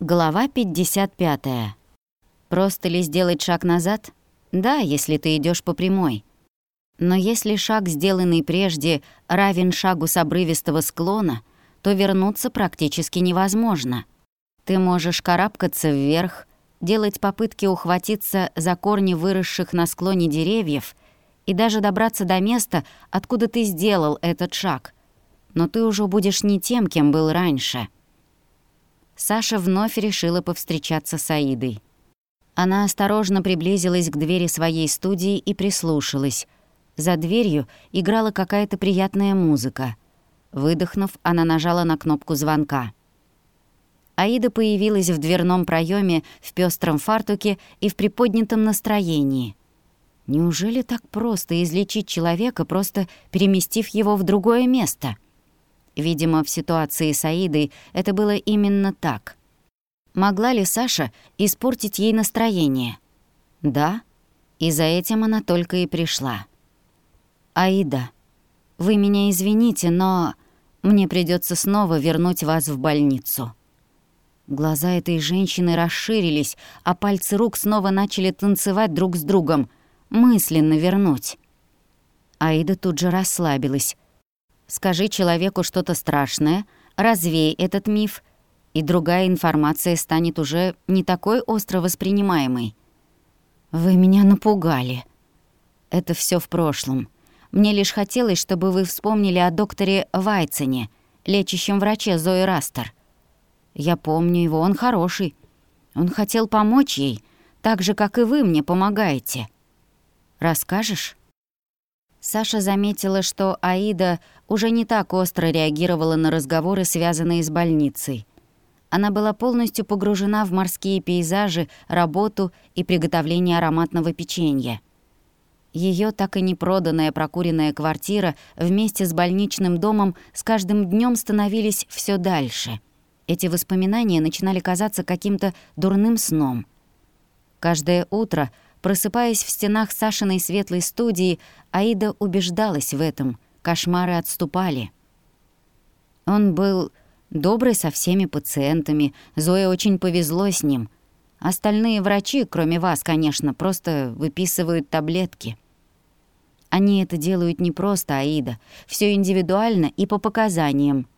Глава 55. Просто ли сделать шаг назад? Да, если ты идешь по прямой. Но если шаг, сделанный прежде, равен шагу с обрывистого склона, то вернуться практически невозможно. Ты можешь карабкаться вверх, делать попытки ухватиться за корни выросших на склоне деревьев и даже добраться до места, откуда ты сделал этот шаг. Но ты уже будешь не тем, кем был раньше — Саша вновь решила повстречаться с Аидой. Она осторожно приблизилась к двери своей студии и прислушалась. За дверью играла какая-то приятная музыка. Выдохнув, она нажала на кнопку звонка. Аида появилась в дверном проеме в пестром фартуке и в приподнятом настроении. Неужели так просто излечить человека, просто переместив его в другое место? Видимо, в ситуации с Аидой это было именно так. Могла ли Саша испортить ей настроение? Да, и за этим она только и пришла. «Аида, вы меня извините, но мне придется снова вернуть вас в больницу». Глаза этой женщины расширились, а пальцы рук снова начали танцевать друг с другом. Мысленно вернуть. Аида тут же расслабилась. Скажи человеку что-то страшное, развей этот миф, и другая информация станет уже не такой остро воспринимаемой. Вы меня напугали. Это все в прошлом. Мне лишь хотелось, чтобы вы вспомнили о докторе Вайцене, лечащем враче Зои Растер. Я помню его, он хороший. Он хотел помочь ей, так же, как и вы мне помогаете. Расскажешь?» Саша заметила, что Аида уже не так остро реагировала на разговоры, связанные с больницей. Она была полностью погружена в морские пейзажи, работу и приготовление ароматного печенья. Ее так и не проданная прокуренная квартира вместе с больничным домом с каждым днем становились все дальше. Эти воспоминания начинали казаться каким-то дурным сном. Каждое утро — Просыпаясь в стенах Сашиной светлой студии, Аида убеждалась в этом. Кошмары отступали. Он был добрый со всеми пациентами. Зое очень повезло с ним. Остальные врачи, кроме вас, конечно, просто выписывают таблетки. Они это делают не просто, Аида. Все индивидуально и по показаниям.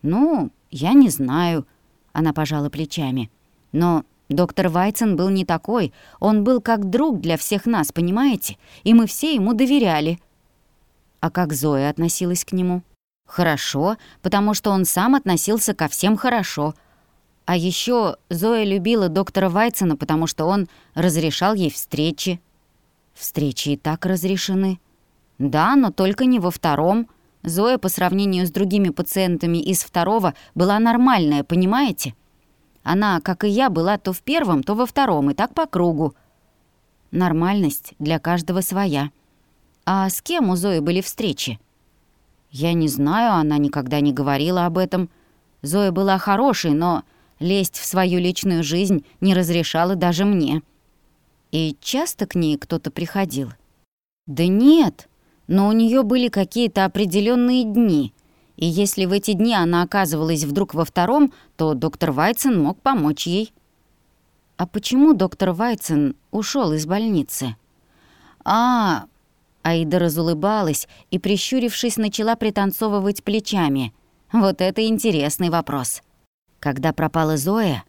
«Ну, я не знаю», — она пожала плечами. «Но Доктор Вайцен был не такой, он был как друг для всех нас, понимаете? И мы все ему доверяли. А как Зоя относилась к нему? Хорошо, потому что он сам относился ко всем хорошо. А еще Зоя любила доктора Вайцена, потому что он разрешал ей встречи. Встречи и так разрешены. Да, но только не во втором. Зоя по сравнению с другими пациентами из второго была нормальная, понимаете? Она, как и я, была то в первом, то во втором, и так по кругу. Нормальность для каждого своя. А с кем у Зои были встречи? Я не знаю, она никогда не говорила об этом. Зоя была хорошей, но лезть в свою личную жизнь не разрешала даже мне. И часто к ней кто-то приходил? Да нет, но у нее были какие-то определенные дни — и если в эти дни она оказывалась вдруг во втором, то доктор Вайцен мог помочь ей. А почему доктор Вайцен ушел из больницы? А, Аида разулыбалась и, прищурившись, начала пританцовывать плечами. Вот это интересный вопрос. Когда пропала Зоя,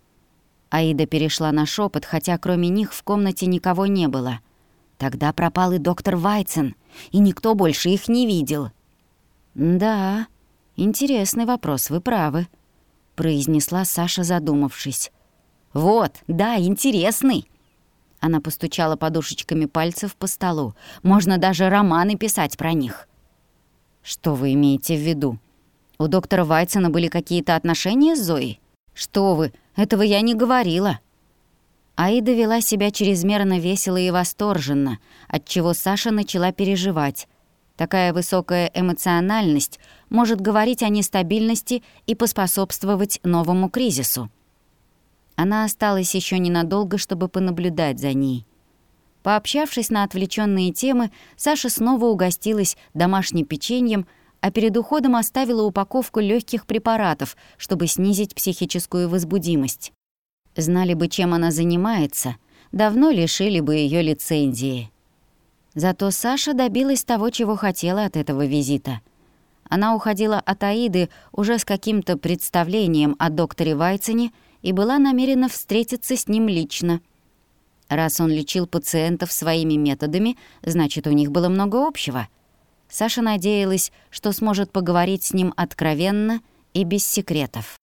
Аида перешла на шепот, хотя кроме них в комнате никого не было. Тогда пропал и доктор Вайцен, и никто больше их не видел. Да, «Интересный вопрос, вы правы», — произнесла Саша, задумавшись. «Вот, да, интересный». Она постучала подушечками пальцев по столу. «Можно даже романы писать про них». «Что вы имеете в виду? У доктора Вайцена были какие-то отношения с Зоей?» «Что вы, этого я не говорила». Аида вела себя чрезмерно весело и восторженно, отчего Саша начала переживать. Такая высокая эмоциональность может говорить о нестабильности и поспособствовать новому кризису. Она осталась еще ненадолго, чтобы понаблюдать за ней. Пообщавшись на отвлеченные темы, Саша снова угостилась домашним печеньем, а перед уходом оставила упаковку легких препаратов, чтобы снизить психическую возбудимость. Знали бы, чем она занимается, давно лишили бы ее лицензии. Зато Саша добилась того, чего хотела от этого визита. Она уходила от Аиды уже с каким-то представлением о докторе Вайцене и была намерена встретиться с ним лично. Раз он лечил пациентов своими методами, значит, у них было много общего. Саша надеялась, что сможет поговорить с ним откровенно и без секретов.